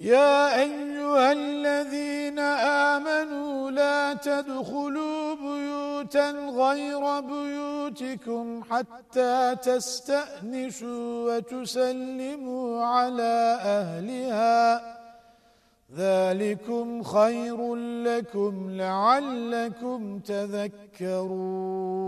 يا أيها الذين آمنوا لا تدخلوا بيوتا غير بيوتكم حتى تستأنشوا وتسلموا على أهلها. ذلكم خير لكم لعلكم تذكرون.